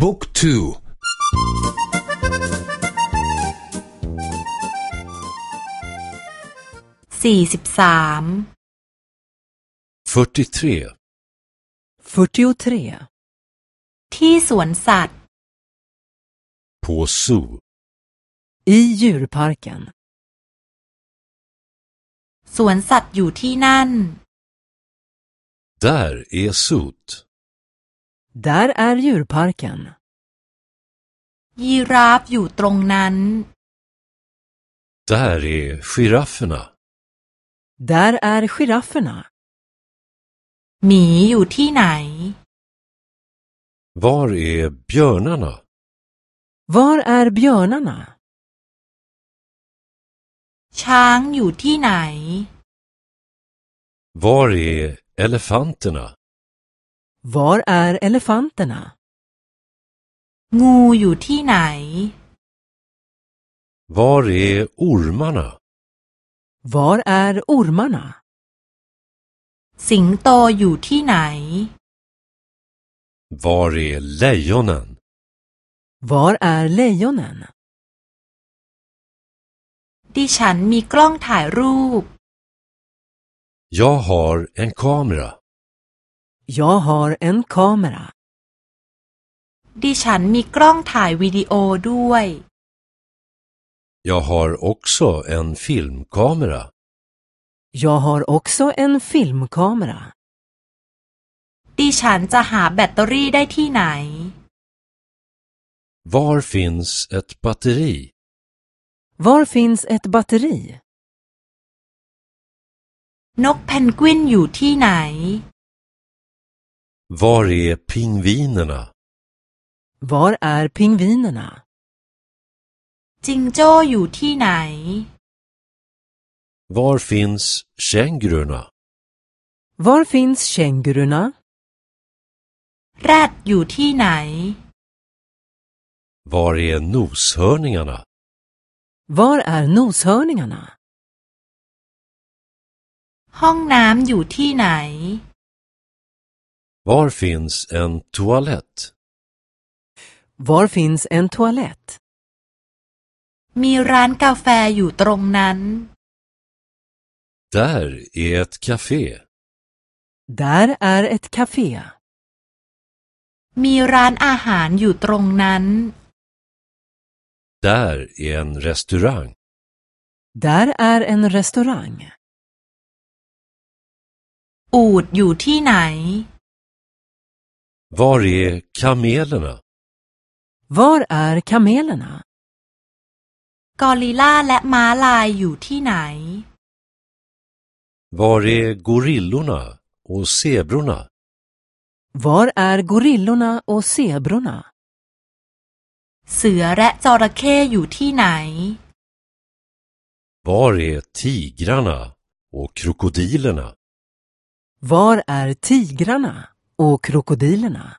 บุ๊กทูสี่สิบสาม43 43. ที่สวนสัตว์ på zoo I djurparken. สวนสัตว์อยู่ที่นั่น Där är zoot Där är djurparken. ยีราฟอยู่ตรงนั้น Där är girafferna Där är girafferna. หมีอยู่ที่ไหน Var är björnarna? Var är björnarna? ช้างอยู่ที่ไหน Var är elefanterna? Var är elefanterna? งูอยู่ที่ไหน Var är ormarna? Var är ormarna? สิงโตอยู่ที่ไหน Var är lejonen? Var är lejonen? ดิฉันมีกล้องถ่ายรูป Jag har en kamera. Jag har en kamera. ดิฉันมีกล้องถ่ายวิดีโอด้วย Jag har också en filmkamera. Jag har också en filmkamera. ดิฉันจะหาแบตเตอรี่ได้ที่ไหน Var finns ett batteri? Var finns ett batteri? นกเพนกวินอยู่ที่ไหน Var är pingvinerna? Var är pingvinerna? จิงโจ้อยู่ที่ไหน Var finns känguruna? Var finns känguruna? แรดอยู่ที่ไหน Var är noshörningarna? Var är noshörningarna? ห้องน้ำอยู่ที่ไหน Var finns en toalett? Var finns en toalett? มีร้านกาแฟอยู่ตรงนั้น Där är ett café. Där är ett café. มีร้านอาหารอยู่ตรงนั้น Där är en restaurang. Där är en restaurang. อูดอยู่ที่ไหน Var är kamelerna? Var är kamelerna? กอริลลาและม้าลายอยู่ที่ไหน Var är gorillorna och zebrorna? Var är gorillorna och zebrorna? เสือและจระเข้อยู่ที่ไหน Var är tigrarna och krokodilerna? Var är tigrarna Och krokodilerna?